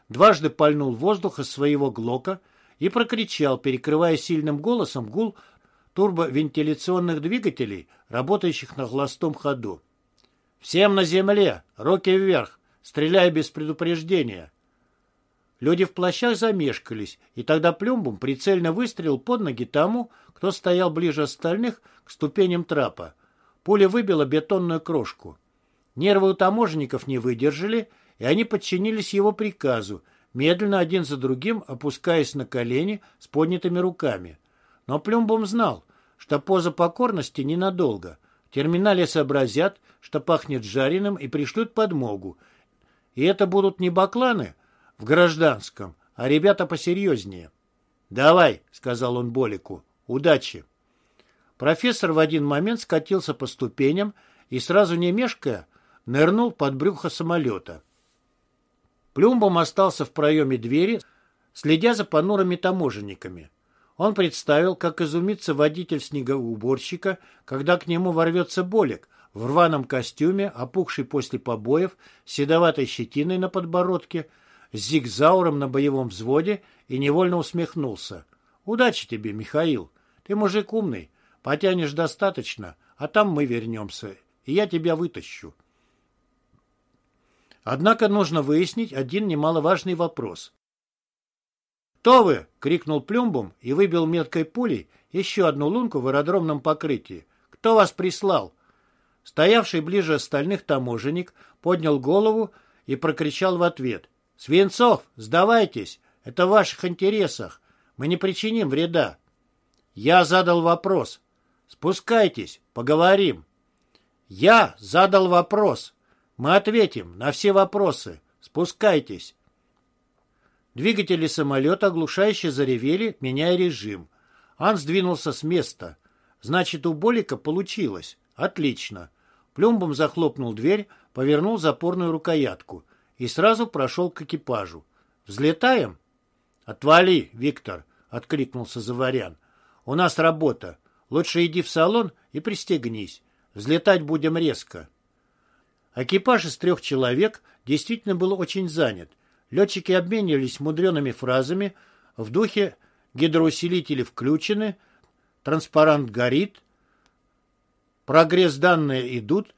дважды пальнул воздух из своего глока и прокричал, перекрывая сильным голосом гул турбовентиляционных двигателей, работающих на холостом ходу. «Всем на земле! Руки вверх! Стреляй без предупреждения!» Люди в плащах замешкались, и тогда Плюмбум прицельно выстрелил под ноги тому, кто стоял ближе остальных к ступеням трапа. Пуля выбила бетонную крошку. Нервы у таможенников не выдержали, и они подчинились его приказу, медленно один за другим опускаясь на колени с поднятыми руками. Но Плюмбом знал, что поза покорности ненадолго. В терминале сообразят, что пахнет жареным и пришлют подмогу. И это будут не бакланы в гражданском, а ребята посерьезнее. «Давай», — сказал он Болику, — «удачи». Профессор в один момент скатился по ступеням и, сразу не мешкая, нырнул под брюхо самолета. Плюмбом остался в проеме двери, следя за понурыми таможенниками. Он представил, как изумится водитель снегоуборщика, когда к нему ворвется Болик в рваном костюме, опухший после побоев, седоватой щетиной на подбородке, с зигзауром на боевом взводе и невольно усмехнулся. «Удачи тебе, Михаил! Ты мужик умный, потянешь достаточно, а там мы вернемся, и я тебя вытащу». Однако нужно выяснить один немаловажный вопрос. «Кто вы?» — крикнул Плюмбом и выбил меткой пулей еще одну лунку в аэродромном покрытии. «Кто вас прислал?» Стоявший ближе остальных таможенник поднял голову и прокричал в ответ. «Свинцов, сдавайтесь! Это в ваших интересах! Мы не причиним вреда!» Я задал вопрос. «Спускайтесь, поговорим!» «Я задал вопрос!» Мы ответим на все вопросы. Спускайтесь. Двигатели самолета оглушающе заревели, меняя режим. Ан сдвинулся с места. Значит, у Болика получилось. Отлично. Плюмбом захлопнул дверь, повернул запорную рукоятку и сразу прошел к экипажу. «Взлетаем?» «Отвали, Виктор!» — откликнулся Заварян. «У нас работа. Лучше иди в салон и пристегнись. Взлетать будем резко». Экипаж из трех человек действительно был очень занят. Летчики обменивались мудреными фразами в духе «гидроусилители включены», «транспарант горит», «прогресс данные идут»,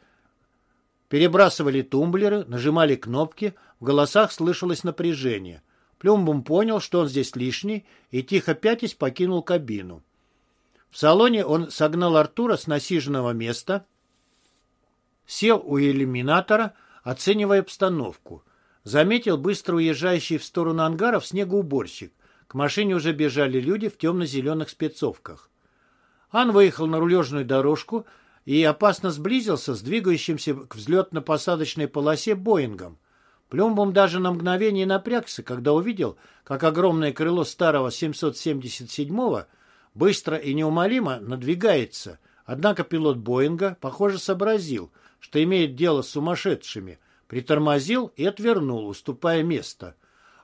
перебрасывали тумблеры, нажимали кнопки, в голосах слышалось напряжение. Плюмбум понял, что он здесь лишний, и тихо пятясь покинул кабину. В салоне он согнал Артура с насиженного места – Сел у иллюминатора, оценивая обстановку. Заметил быстро уезжающий в сторону ангаров снегоуборщик. К машине уже бежали люди в темно-зеленых спецовках. Ан выехал на рулежную дорожку и опасно сблизился с двигающимся к взлетно-посадочной полосе Боингом. Плюмбом даже на мгновение напрягся, когда увидел, как огромное крыло старого 777-го быстро и неумолимо надвигается. Однако пилот Боинга, похоже, сообразил – что имеет дело с сумасшедшими, притормозил и отвернул, уступая место.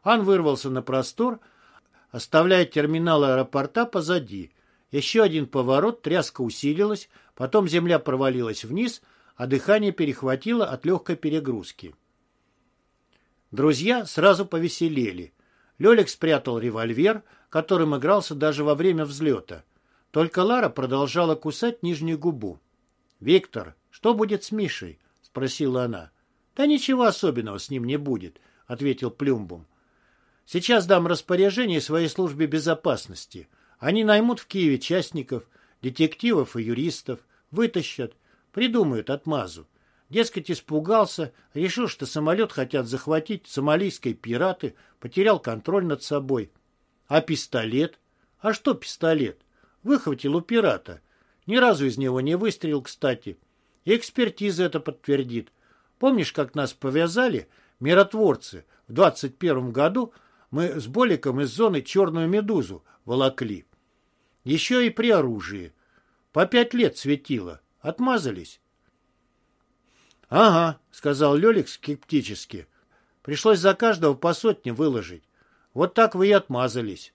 Ан вырвался на простор, оставляя терминал аэропорта позади. Еще один поворот, тряска усилилась, потом земля провалилась вниз, а дыхание перехватило от легкой перегрузки. Друзья сразу повеселели. Лелик спрятал револьвер, которым игрался даже во время взлета. Только Лара продолжала кусать нижнюю губу. «Виктор, что будет с Мишей?» — спросила она. «Да ничего особенного с ним не будет», — ответил Плюмбум. «Сейчас дам распоряжение своей службе безопасности. Они наймут в Киеве частников, детективов и юристов, вытащат, придумают отмазу. Дескать, испугался, решил, что самолет хотят захватить сомалийские пираты, потерял контроль над собой. А пистолет? А что пистолет? Выхватил у пирата. Ни разу из него не выстрелил, кстати. И экспертиза это подтвердит. Помнишь, как нас повязали миротворцы? В двадцать первом году мы с Боликом из зоны черную медузу волокли. Еще и при оружии. По пять лет светило. Отмазались. «Ага», — сказал Лелик скептически. «Пришлось за каждого по сотне выложить. Вот так вы и отмазались».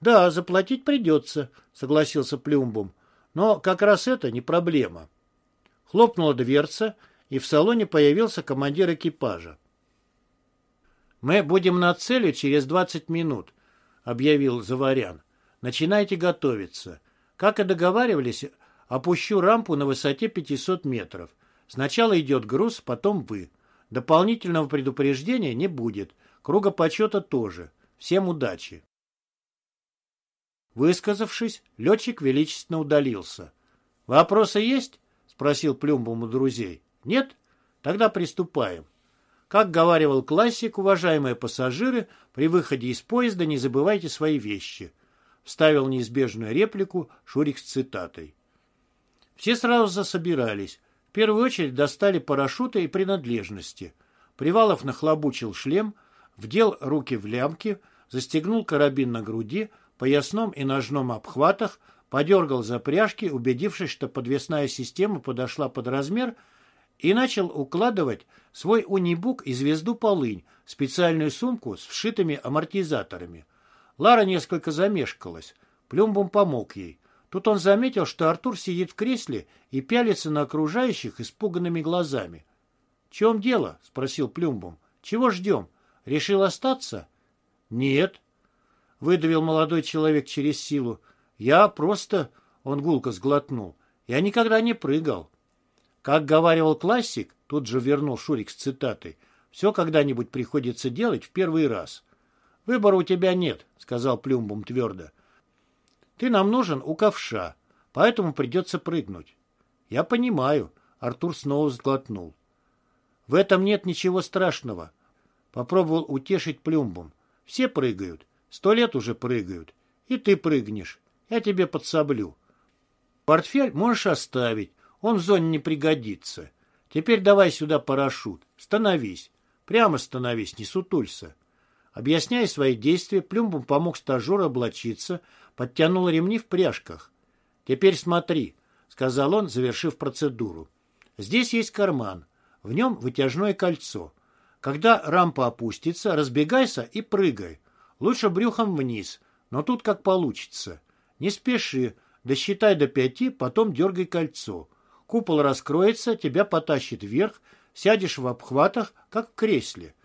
«Да, заплатить придется», — согласился Плюмбум. «Но как раз это не проблема». Хлопнула дверца, и в салоне появился командир экипажа. «Мы будем на цели через двадцать минут», — объявил Заварян. «Начинайте готовиться. Как и договаривались, опущу рампу на высоте 500 метров. Сначала идет груз, потом вы. Дополнительного предупреждения не будет. Круга почета тоже. Всем удачи». Высказавшись, летчик величественно удалился. «Вопросы есть?» — спросил Плюмбом у друзей. «Нет? Тогда приступаем». Как говаривал классик, уважаемые пассажиры, при выходе из поезда не забывайте свои вещи. Вставил неизбежную реплику Шурик с цитатой. Все сразу засобирались. В первую очередь достали парашюты и принадлежности. Привалов нахлобучил шлем, вдел руки в лямки, застегнул карабин на груди, поясном и ножном обхватах, подергал за пряжки, убедившись, что подвесная система подошла под размер, и начал укладывать свой унибук и звезду полынь, специальную сумку с вшитыми амортизаторами. Лара несколько замешкалась. Плюмбом помог ей. Тут он заметил, что Артур сидит в кресле и пялится на окружающих испуганными глазами. — В чем дело? — спросил Плюмбом. — Чего ждем? Решил остаться? — Нет. — выдавил молодой человек через силу. — Я просто... — он гулко сглотнул. — Я никогда не прыгал. Как говаривал классик, тут же вернул Шурик с цитатой, все когда-нибудь приходится делать в первый раз. Выбора у тебя нет, сказал Плюмбум твердо. Ты нам нужен у ковша, поэтому придется прыгнуть. Я понимаю, Артур снова сглотнул. В этом нет ничего страшного. Попробовал утешить Плюмбум. Все прыгают, сто лет уже прыгают. И ты прыгнешь, я тебе подсоблю. Портфель можешь оставить, он в зоне не пригодится. Теперь давай сюда парашют. Становись. Прямо становись, не сутулься. Объясняя свои действия, Плюмбом помог стажеру облачиться, подтянул ремни в пряжках. «Теперь смотри», — сказал он, завершив процедуру. «Здесь есть карман. В нем вытяжное кольцо. Когда рампа опустится, разбегайся и прыгай. Лучше брюхом вниз, но тут как получится. Не спеши, досчитай до пяти, потом дергай кольцо. Купол раскроется, тебя потащит вверх, сядешь в обхватах, как в кресле.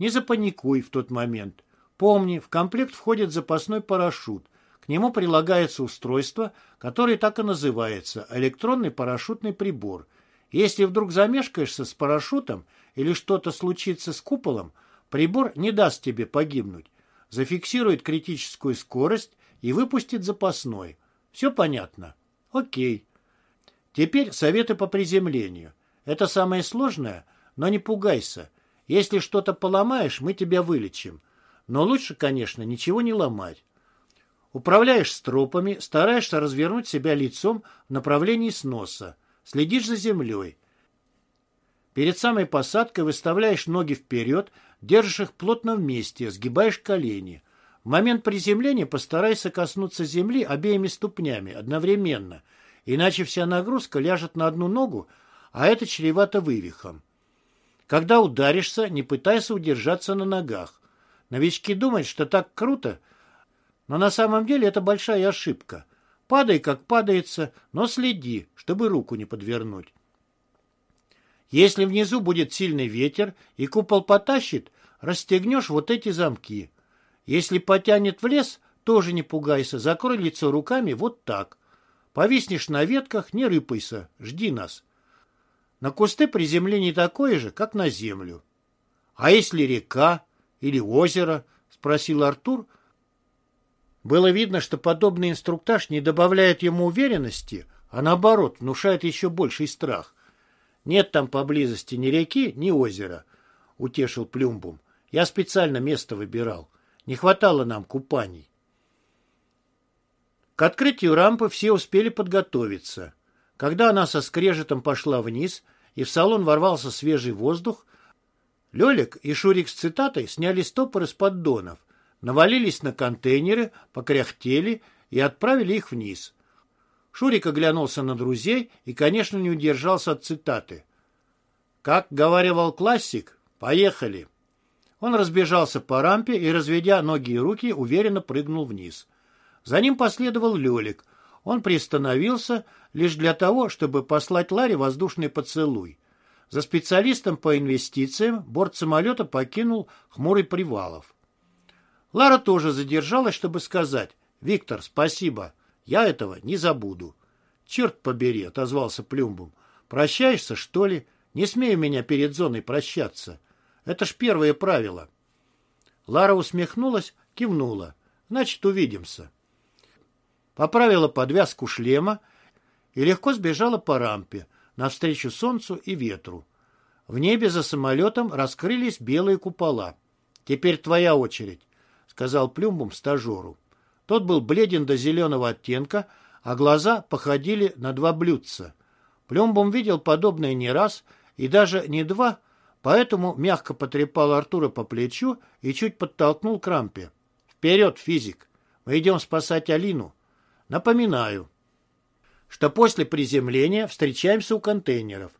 Не запаникуй в тот момент. Помни, в комплект входит запасной парашют. К нему прилагается устройство, которое так и называется – электронный парашютный прибор. Если вдруг замешкаешься с парашютом или что-то случится с куполом, прибор не даст тебе погибнуть. Зафиксирует критическую скорость и выпустит запасной. Все понятно? Окей. Теперь советы по приземлению. Это самое сложное, но не пугайся. Если что-то поломаешь, мы тебя вылечим. Но лучше, конечно, ничего не ломать. Управляешь стропами, стараешься развернуть себя лицом в направлении сноса. Следишь за землей. Перед самой посадкой выставляешь ноги вперед, держишь их плотно вместе, сгибаешь колени. В момент приземления постарайся коснуться земли обеими ступнями одновременно – иначе вся нагрузка ляжет на одну ногу, а это чревато вывихом. Когда ударишься, не пытайся удержаться на ногах. Новички думают, что так круто, но на самом деле это большая ошибка. Падай, как падается, но следи, чтобы руку не подвернуть. Если внизу будет сильный ветер и купол потащит, расстегнешь вот эти замки. Если потянет в лес, тоже не пугайся, закрой лицо руками вот так. Повиснешь на ветках, не рыпайся, жди нас. На кусты приземление такое же, как на землю. — А если река или озеро? — спросил Артур. Было видно, что подобный инструктаж не добавляет ему уверенности, а наоборот, внушает еще больший страх. «Нет там поблизости ни реки, ни озера», — утешил Плюмбум. «Я специально место выбирал. Не хватало нам купаний». К открытию рампы все успели подготовиться. Когда она со скрежетом пошла вниз, и в салон ворвался свежий воздух, Лелик и Шурик с цитатой сняли стопоры с поддонов, навалились на контейнеры, покряхтели и отправили их вниз. Шурик оглянулся на друзей и, конечно, не удержался от цитаты. «Как говаривал классик, поехали!» Он разбежался по рампе и, разведя ноги и руки, уверенно прыгнул вниз. За ним последовал Лелик. Он приостановился лишь для того, чтобы послать Ларе воздушный поцелуй. За специалистом по инвестициям борт самолета покинул хмурый Привалов. Лара тоже задержалась, чтобы сказать «Виктор, спасибо, я этого не забуду». «Черт побери», — отозвался Плюмбум. «Прощаешься, что ли? Не смею меня перед зоной прощаться. Это ж первое правило». Лара усмехнулась, кивнула. «Значит, увидимся». Поправила подвязку шлема и легко сбежала по рампе, навстречу солнцу и ветру. В небе за самолетом раскрылись белые купола. «Теперь твоя очередь», — сказал Плюмбум стажеру. Тот был бледен до зеленого оттенка, а глаза походили на два блюдца. Плюмбум видел подобное не раз и даже не два, поэтому мягко потрепал Артура по плечу и чуть подтолкнул к рампе. «Вперед, физик! Мы идем спасать Алину. Напоминаю, что после приземления встречаемся у контейнеров.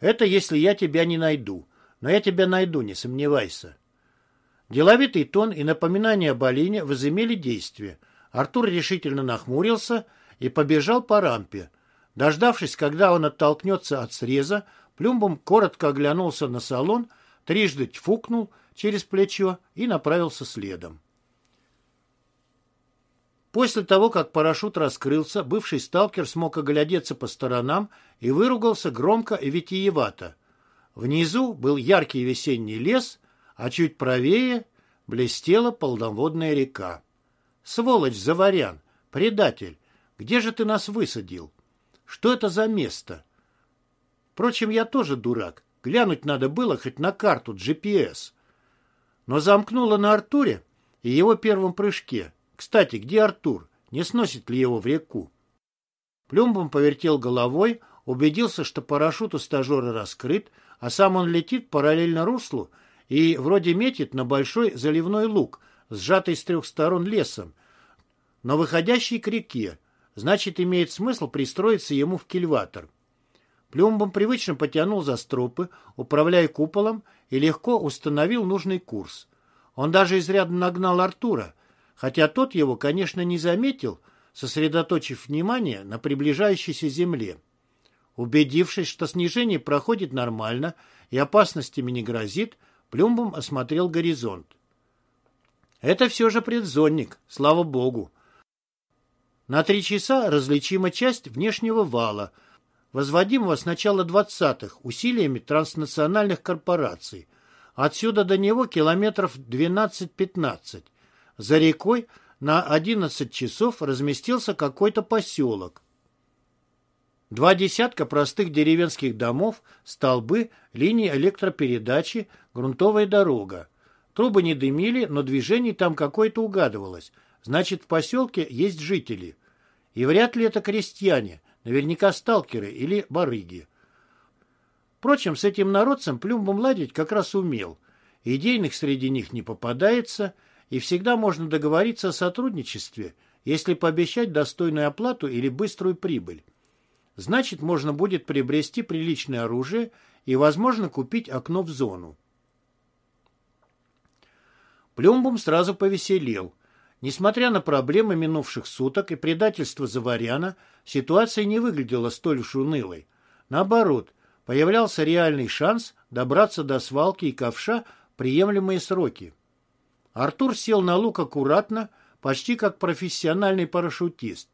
Это если я тебя не найду. Но я тебя найду, не сомневайся. Деловитый тон и напоминание об Алине возымели действие. Артур решительно нахмурился и побежал по рампе. Дождавшись, когда он оттолкнется от среза, Плюмбом коротко оглянулся на салон, трижды тьфукнул через плечо и направился следом. После того, как парашют раскрылся, бывший сталкер смог оглядеться по сторонам и выругался громко и витиевато. Внизу был яркий весенний лес, а чуть правее блестела полноводная река. «Сволочь, Заварян! Предатель! Где же ты нас высадил? Что это за место?» Впрочем, я тоже дурак. Глянуть надо было хоть на карту GPS. Но замкнуло на Артуре и его первом прыжке – кстати, где Артур? Не сносит ли его в реку? Плюмбом повертел головой, убедился, что парашют у стажера раскрыт, а сам он летит параллельно руслу и вроде метит на большой заливной луг, сжатый с трех сторон лесом, но выходящий к реке. Значит, имеет смысл пристроиться ему в кильватор. Плюмбом привычно потянул за стропы, управляя куполом, и легко установил нужный курс. Он даже изрядно нагнал Артура, хотя тот его, конечно, не заметил, сосредоточив внимание на приближающейся земле. Убедившись, что снижение проходит нормально и опасностями не грозит, Плюмбом осмотрел горизонт. Это все же предзонник, слава богу. На три часа различима часть внешнего вала, возводимого с начала 20-х усилиями транснациональных корпораций. Отсюда до него километров 12-15. За рекой на 11 часов разместился какой-то поселок. Два десятка простых деревенских домов, столбы, линии электропередачи, грунтовая дорога. Трубы не дымили, но движение там какое-то угадывалось. Значит, в поселке есть жители. И вряд ли это крестьяне, наверняка сталкеры или барыги. Впрочем, с этим народцем Плюмбом ладить как раз умел. Идейных среди них не попадается – и всегда можно договориться о сотрудничестве, если пообещать достойную оплату или быструю прибыль. Значит, можно будет приобрести приличное оружие и, возможно, купить окно в зону. Плюмбум сразу повеселел. Несмотря на проблемы минувших суток и предательство Заваряна, ситуация не выглядела столь уж унылой. Наоборот, появлялся реальный шанс добраться до свалки и ковша в приемлемые сроки. Артур сел на лук аккуратно, почти как профессиональный парашютист.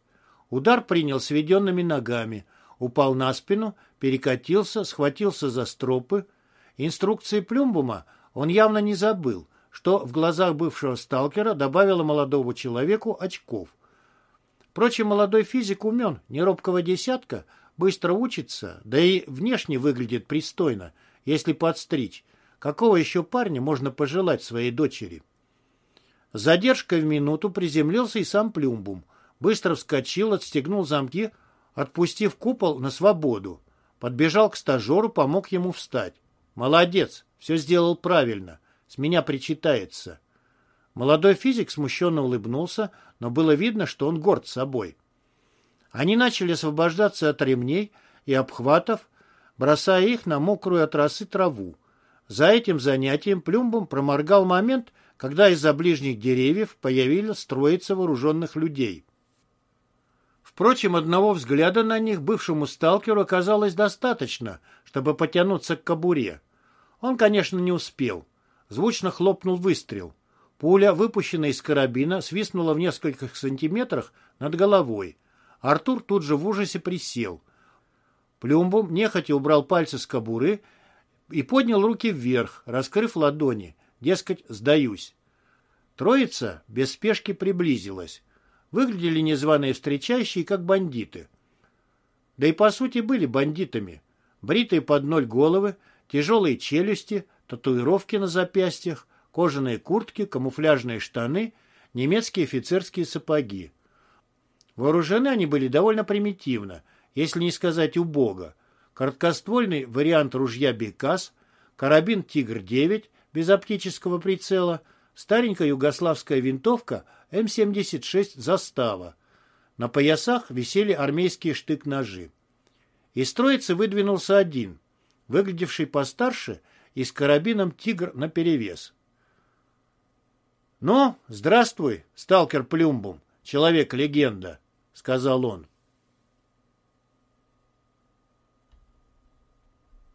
Удар принял сведенными ногами, упал на спину, перекатился, схватился за стропы. Инструкции Плюмбума он явно не забыл, что в глазах бывшего сталкера добавило молодому человеку очков. Впрочем, молодой физик умен, неробкого десятка, быстро учится, да и внешне выглядит пристойно, если подстричь. Какого еще парня можно пожелать своей дочери? Задержкой в минуту приземлился и сам Плюмбум. Быстро вскочил, отстегнул замки, отпустив купол на свободу. Подбежал к стажеру, помог ему встать. «Молодец, все сделал правильно. С меня причитается». Молодой физик смущенно улыбнулся, но было видно, что он горд собой. Они начали освобождаться от ремней и обхватов, бросая их на мокрую от росы траву. За этим занятием Плюмбом проморгал момент, когда из-за ближних деревьев появилась троица вооруженных людей. Впрочем, одного взгляда на них бывшему сталкеру оказалось достаточно, чтобы потянуться к кобуре. Он, конечно, не успел. Звучно хлопнул выстрел. Пуля, выпущенная из карабина, свистнула в нескольких сантиметрах над головой. Артур тут же в ужасе присел. Плюмбом нехотя убрал пальцы с кобуры и поднял руки вверх, раскрыв ладони. Дескать, сдаюсь. Троица без спешки приблизилась. Выглядели незваные встречающие как бандиты. Да и по сути были бандитами. Бритые под ноль головы, тяжелые челюсти, татуировки на запястьях, кожаные куртки, камуфляжные штаны, немецкие офицерские сапоги. Вооружены они были довольно примитивно, если не сказать убого. Короткоствольный вариант ружья «Бекас», карабин «Тигр-9» без оптического прицела, старенькая югославская винтовка М-76 «Застава». На поясах висели армейские штык-ножи. Из троицы выдвинулся один, выглядевший постарше и с карабином «Тигр» наперевес. «Ну, здравствуй, сталкер Плюмбум, человек-легенда», — сказал он.